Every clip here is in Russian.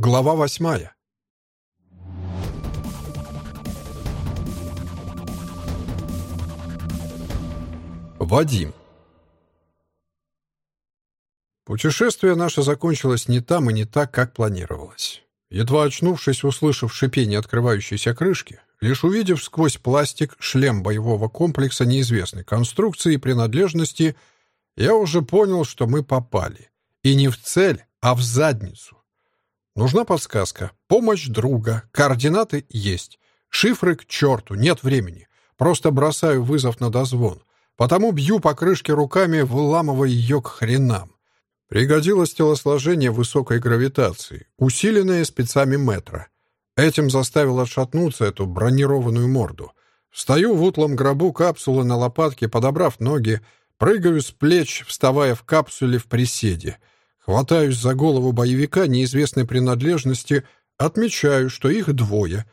Глава восьмая. Вадим. Путешествие наше закончилось не там и не так, как планировалось. Едва очнувшись, услышав шипение открывающейся крышки, лишь увидев сквозь пластик шлем боевого комплекса неизвестной конструкции и принадлежности, я уже понял, что мы попали. И не в цель, а в задницу. Нужна подсказка, помощь друга, координаты есть. Шифры к черту, нет времени. Просто бросаю вызов на дозвон. Потому бью по крышке руками, выламывая ее к хренам. Пригодилось телосложение высокой гравитации, усиленное спецами метра. Этим заставил отшатнуться эту бронированную морду. Встаю в утлом гробу капсулы на лопатке, подобрав ноги, прыгаю с плеч, вставая в капсуле в приседе. Хватаюсь за голову боевика неизвестной принадлежности, отмечаю, что их двое.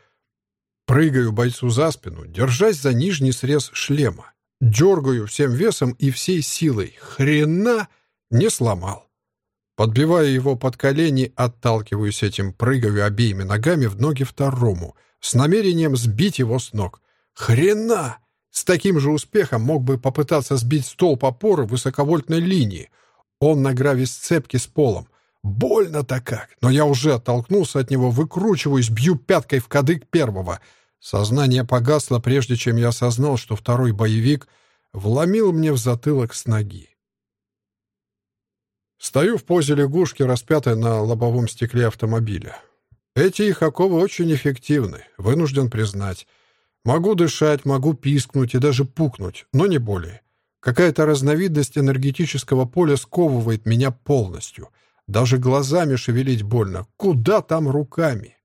Прыгаю бойцу за спину, держась за нижний срез шлема. Дергаю всем весом и всей силой. Хрена не сломал. Подбивая его под колени, отталкиваюсь этим, прыгаю обеими ногами в ноги второму, с намерением сбить его с ног. Хрена! С таким же успехом мог бы попытаться сбить столб опоры высоковольтной линии. Он на граве сцепки с полом. Больно-то как! Но я уже оттолкнулся от него, выкручиваюсь, бью пяткой в кадык первого. Сознание погасло, прежде чем я осознал, что второй боевик вломил мне в затылок с ноги. Стою в позе лягушки, распятой на лобовом стекле автомобиля. Эти их оковы очень эффективны, вынужден признать. Могу дышать, могу пискнуть и даже пукнуть, но не более. Какая-то разновидность энергетического поля сковывает меня полностью. Даже глазами шевелить больно. Куда там руками?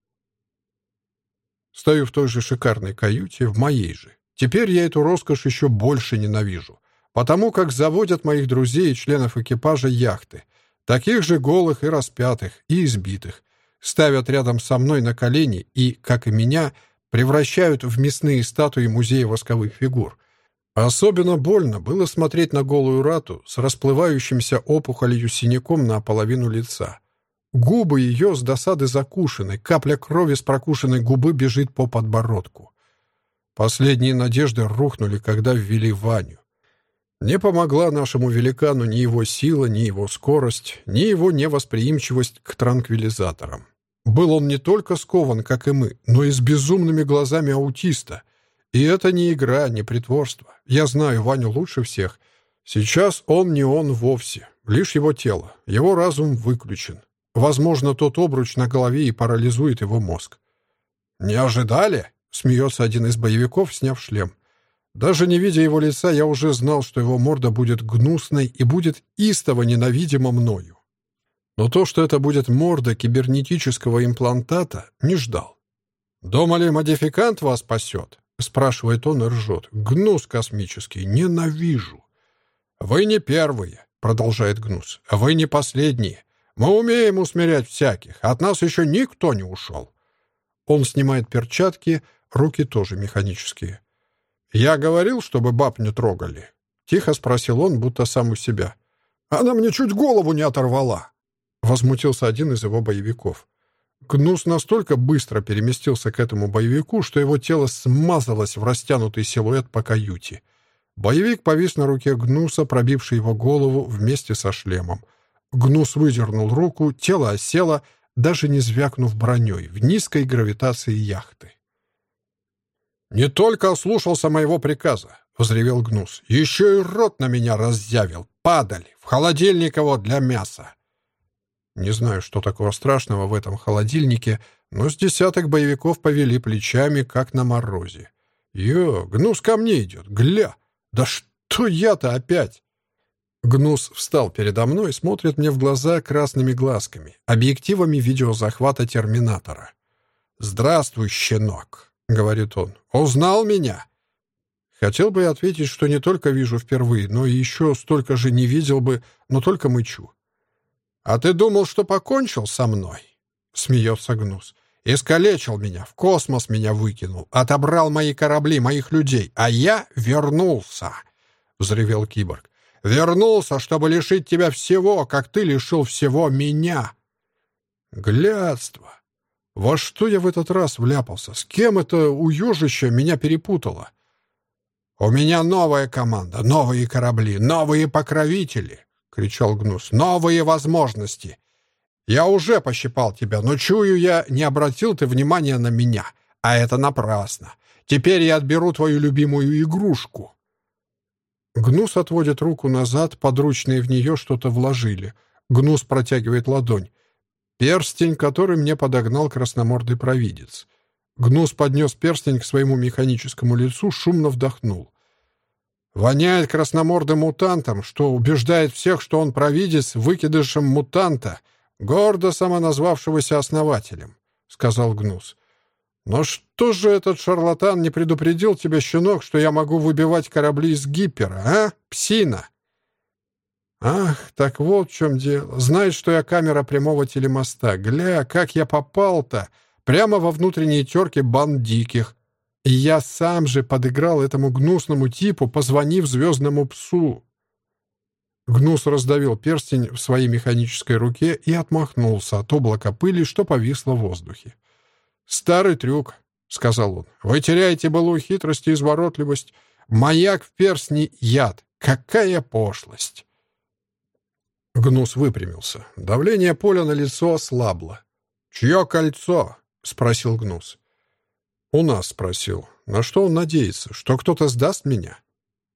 Стою в той же шикарной каюте, в моей же. Теперь я эту роскошь еще больше ненавижу потому как заводят моих друзей и членов экипажа яхты, таких же голых и распятых, и избитых, ставят рядом со мной на колени и, как и меня, превращают в мясные статуи музея восковых фигур. Особенно больно было смотреть на голую рату с расплывающимся опухолью синяком на половину лица. Губы ее с досады закушены, капля крови с прокушенной губы бежит по подбородку. Последние надежды рухнули, когда ввели Ваню. Не помогла нашему великану ни его сила, ни его скорость, ни его невосприимчивость к транквилизаторам. Был он не только скован, как и мы, но и с безумными глазами аутиста. И это не игра, не притворство. Я знаю Ваню лучше всех. Сейчас он не он вовсе, лишь его тело. Его разум выключен. Возможно, тот обруч на голове и парализует его мозг. «Не ожидали?» — смеется один из боевиков, сняв шлем. Даже не видя его лица, я уже знал, что его морда будет гнусной и будет истово ненавидима мною. Но то, что это будет морда кибернетического имплантата, не ждал. «Думали, модификант вас спасет?» — спрашивает он и ржет. «Гнус космический, ненавижу». «Вы не первые», — продолжает Гнус. «Вы не последние. Мы умеем усмирять всяких. От нас еще никто не ушел». Он снимает перчатки, руки тоже механические. «Я говорил, чтобы баб не трогали?» — тихо спросил он, будто сам у себя. «Она мне чуть голову не оторвала!» — возмутился один из его боевиков. Гнус настолько быстро переместился к этому боевику, что его тело смазалось в растянутый силуэт по каюте. Боевик повис на руке Гнуса, пробивший его голову вместе со шлемом. Гнус выдернул руку, тело осело, даже не звякнув броней, в низкой гравитации яхты. «Не только ослушался моего приказа», — взревел Гнус, — «еще и рот на меня разъявил. Падаль! В холодильник его для мяса!» Не знаю, что такого страшного в этом холодильнике, но с десяток боевиков повели плечами, как на морозе. «Ё, Гнус ко мне идет, гля! Да что я-то опять?» Гнус встал передо мной и смотрит мне в глаза красными глазками, объективами видеозахвата Терминатора. «Здравствуй, щенок!» — говорит он. «Узнал меня?» Хотел бы ответить, что не только вижу впервые, но и еще столько же не видел бы, но только мычу. «А ты думал, что покончил со мной?» — смеется Гнус. «Искалечил меня, в космос меня выкинул, отобрал мои корабли, моих людей, а я вернулся!» — взревел киборг. «Вернулся, чтобы лишить тебя всего, как ты лишил всего меня!» Глядство. Во что я в этот раз вляпался? С кем это у ежища меня перепутало? «У меня новая команда, новые корабли, новые покровители!» — кричал Гнус. «Новые возможности! Я уже пощипал тебя, но, чую я, не обратил ты внимания на меня. А это напрасно. Теперь я отберу твою любимую игрушку». Гнус отводит руку назад, подручные в нее что-то вложили. Гнус протягивает ладонь. Перстень, который мне подогнал красномордый провидец. Гнус поднес перстень к своему механическому лицу, шумно вдохнул. Воняет красномордым мутантом, что убеждает всех, что он провидец, выкидышем мутанта, гордо самоназвавшегося основателем, — сказал Гнус. Но что же этот шарлатан не предупредил тебя, щенок, что я могу выбивать корабли из гипера, а, псина? Ах, так вот в чем дело. Знает, что я камера прямого телемоста. Гля, как я попал-то! Прямо во внутренние терки банд диких. И я сам же подыграл этому гнусному типу, позвонив звездному псу. Гнус раздавил перстень в своей механической руке и отмахнулся от облака пыли, что повисло в воздухе. «Старый трюк», — сказал он. «Вы теряете былую хитрость и изворотливость. Маяк в перстне — яд. Какая пошлость!» Гнус выпрямился. Давление поля на лицо ослабло. «Чье кольцо?» — спросил Гнус. «У нас спросил. На что он надеется? Что кто-то сдаст меня?»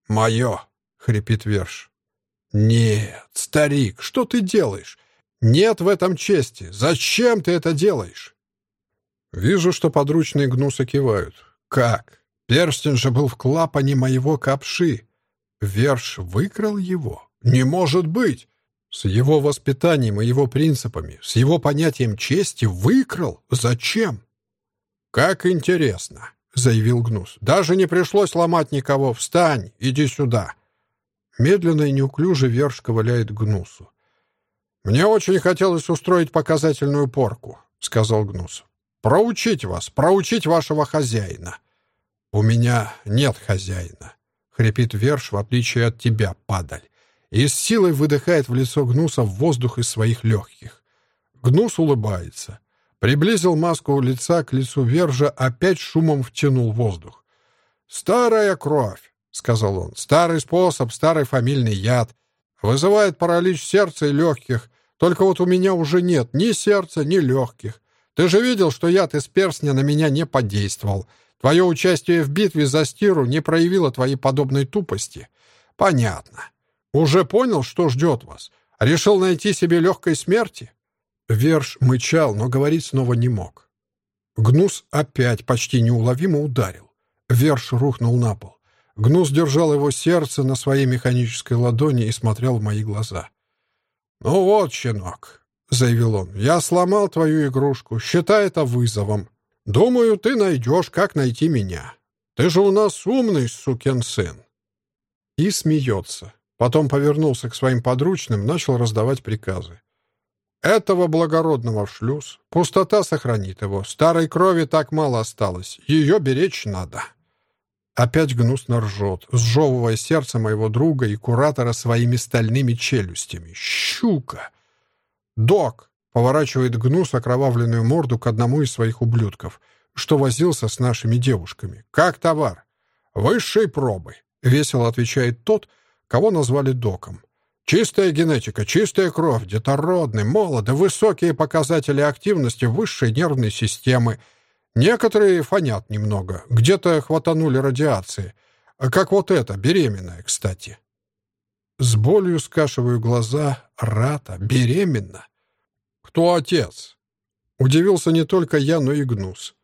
«Мое!» — хрипит Верш. «Нет, старик, что ты делаешь? Нет в этом чести. Зачем ты это делаешь?» Вижу, что подручные Гнуса кивают. «Как? Перстень же был в клапане моего капши. Верш выкрал его? Не может быть! С его воспитанием и его принципами, с его понятием чести выкрал? Зачем? «Как интересно», — заявил Гнус. «Даже не пришлось ломать никого. Встань, иди сюда». Медленно и неуклюже Верш ковыляет Гнусу. «Мне очень хотелось устроить показательную порку», — сказал Гнус. «Проучить вас, проучить вашего хозяина». «У меня нет хозяина», — хрипит Верш, в отличие от тебя, падаль и с силой выдыхает в лицо Гнуса воздух из своих легких. Гнус улыбается. Приблизил маску лица к лицу Вержа, опять шумом втянул воздух. «Старая кровь», — сказал он, — «старый способ, старый фамильный яд. Вызывает паралич сердца и легких. Только вот у меня уже нет ни сердца, ни легких. Ты же видел, что яд из перстня на меня не подействовал. Твое участие в битве за Стиру не проявило твоей подобной тупости. Понятно. Уже понял, что ждет вас? Решил найти себе легкой смерти?» Верш мычал, но говорить снова не мог. Гнус опять почти неуловимо ударил. Верш рухнул на пол. Гнус держал его сердце на своей механической ладони и смотрел в мои глаза. «Ну вот, щенок», — заявил он, — «я сломал твою игрушку. Считай это вызовом. Думаю, ты найдешь, как найти меня. Ты же у нас умный сукин сын». И смеется. Потом повернулся к своим подручным, начал раздавать приказы. «Этого благородного в шлюз. Пустота сохранит его. Старой крови так мало осталось. Ее беречь надо». Опять гнусно ржет, сжевывая сердце моего друга и куратора своими стальными челюстями. «Щука!» «Док!» — поворачивает гнус окровавленную морду к одному из своих ублюдков, что возился с нашими девушками. «Как товар?» «Высшей пробы!» — весело отвечает тот — кого назвали доком. Чистая генетика, чистая кровь, детородный, молоды, высокие показатели активности высшей нервной системы. Некоторые фонят немного, где-то хватанули радиации. Как вот эта, беременная, кстати. С болью скашиваю глаза. Рата, беременна. Кто отец? Удивился не только я, но и Гнус.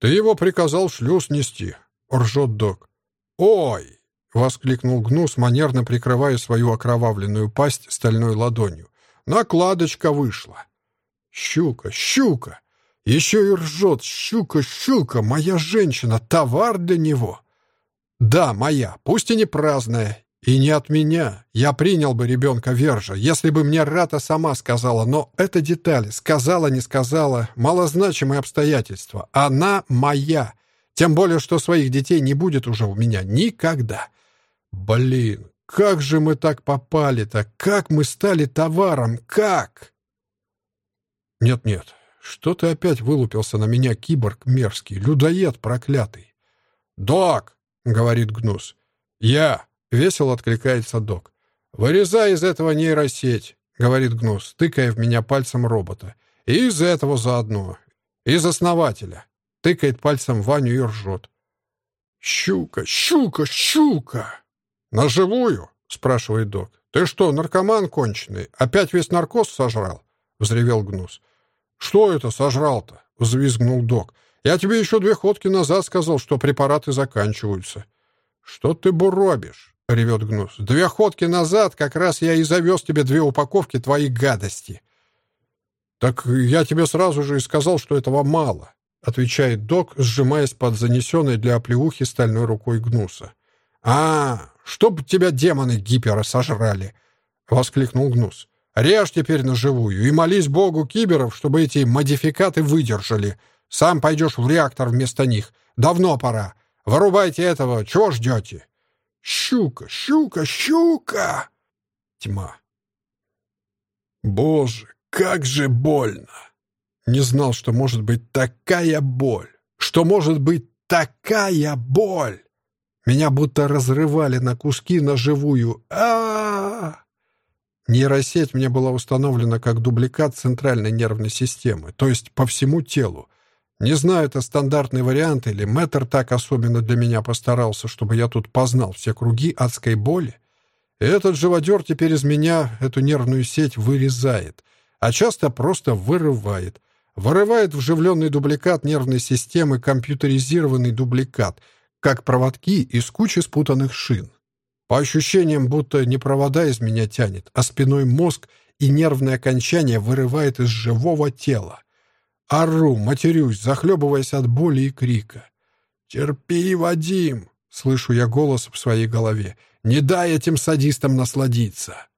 Ты его приказал шлюз нести, ржет док. Ой! — воскликнул Гнус, манерно прикрывая свою окровавленную пасть стальной ладонью. «Накладочка вышла!» «Щука! Щука! Еще и ржет! Щука! Щука! Моя женщина! Товар для него!» «Да, моя, пусть и не праздная, и не от меня. Я принял бы ребенка Вержа, если бы мне Рата сама сказала, но это детали. Сказала, не сказала. Малозначимые обстоятельства. Она моя. Тем более, что своих детей не будет уже у меня никогда. Блин, как же мы так попали-то? Как мы стали товаром? Как? Нет-нет, что ты опять вылупился на меня, киборг мерзкий, людоед проклятый? «Док!» — говорит Гнус. «Я!» — весело откликается док. «Вырезай из этого нейросеть!» — говорит Гнус, тыкая в меня пальцем робота. «И из этого заодно. Из основателя!» — тыкает пальцем Ваню и ржет. «Щука! Щука! Щука!» «На живую?» — спрашивает док. «Ты что, наркоман конченый? Опять весь наркоз сожрал?» — взревел Гнус. «Что это сожрал-то?» — взвизгнул док. «Я тебе еще две ходки назад сказал, что препараты заканчиваются». «Что ты буробишь?» — ревет Гнус. «Две ходки назад как раз я и завез тебе две упаковки твоей гадости». «Так я тебе сразу же и сказал, что этого мало», — отвечает док, сжимаясь под занесенной для оплеухи стальной рукой Гнуса. «А, чтоб тебя демоны гипера сожрали!» — воскликнул Гнус. «Режь теперь на живую и молись богу киберов, чтобы эти модификаты выдержали. Сам пойдешь в реактор вместо них. Давно пора. Вырубайте этого. Чего ждете?» «Щука! Щука! Щука!» Тьма. «Боже, как же больно!» Не знал, что может быть такая боль. Что может быть такая боль. Меня будто разрывали на куски на живую. а а, -а! Нейросеть мне была установлена как дубликат центральной нервной системы, то есть по всему телу. Не знаю, это стандартный вариант или Мэтр так особенно для меня постарался, чтобы я тут познал все круги адской боли. Этот живодер теперь из меня эту нервную сеть вырезает, а часто просто вырывает. Вырывает вживленный дубликат нервной системы, компьютеризированный дубликат — как проводки из кучи спутанных шин. По ощущениям, будто не провода из меня тянет, а спиной мозг и нервное окончание вырывает из живого тела. Ору, матерюсь, захлебываясь от боли и крика. «Терпи, Вадим!» — слышу я голос в своей голове. «Не дай этим садистам насладиться!»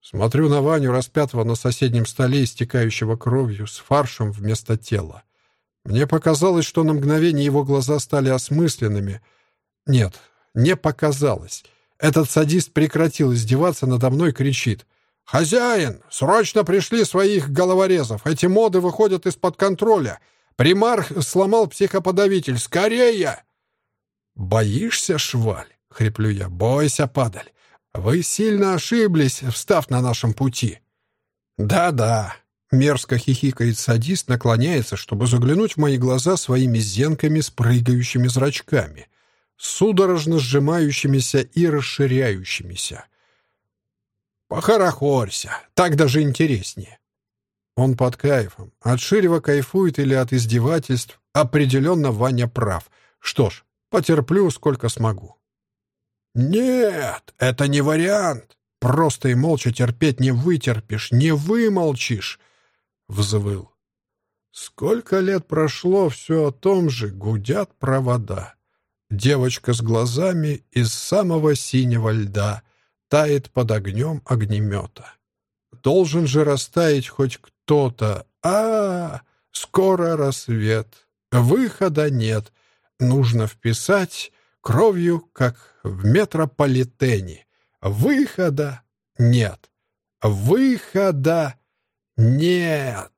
Смотрю на Ваню, распятого на соседнем столе, истекающего кровью, с фаршем вместо тела. Мне показалось, что на мгновение его глаза стали осмысленными. Нет, не показалось. Этот садист прекратил издеваться надо мной, кричит. «Хозяин! Срочно пришли своих головорезов! Эти моды выходят из-под контроля! Примарх сломал психоподавитель! Скорее!» «Боишься, шваль?» — хриплю я. «Бойся, падаль! Вы сильно ошиблись, встав на нашем пути!» «Да-да, Мерзко хихикает садист, наклоняется, чтобы заглянуть в мои глаза своими зенками с прыгающими зрачками, судорожно сжимающимися и расширяющимися. «Похорохорься, так даже интереснее». Он под кайфом. От Ширева кайфует или от издевательств. Определенно Ваня прав. Что ж, потерплю, сколько смогу. «Нет, это не вариант. Просто и молча терпеть не вытерпишь, не вымолчишь взвыл. Сколько лет прошло, все о том же гудят провода. Девочка с глазами из самого синего льда тает под огнем огнемета. Должен же растаять хоть кто-то. А, -а, а Скоро рассвет. Выхода нет. Нужно вписать кровью, как в метрополитене. Выхода нет. Выхода нет.